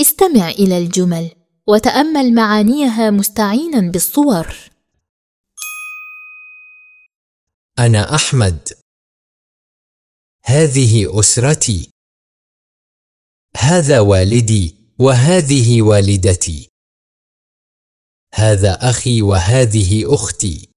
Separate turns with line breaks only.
استمع إلى الجمل وتأمل معانيها مستعينا بالصور.
أنا أحمد. هذه أسرتي. هذا والدي وهذه والدتي. هذا أخي وهذه أختي.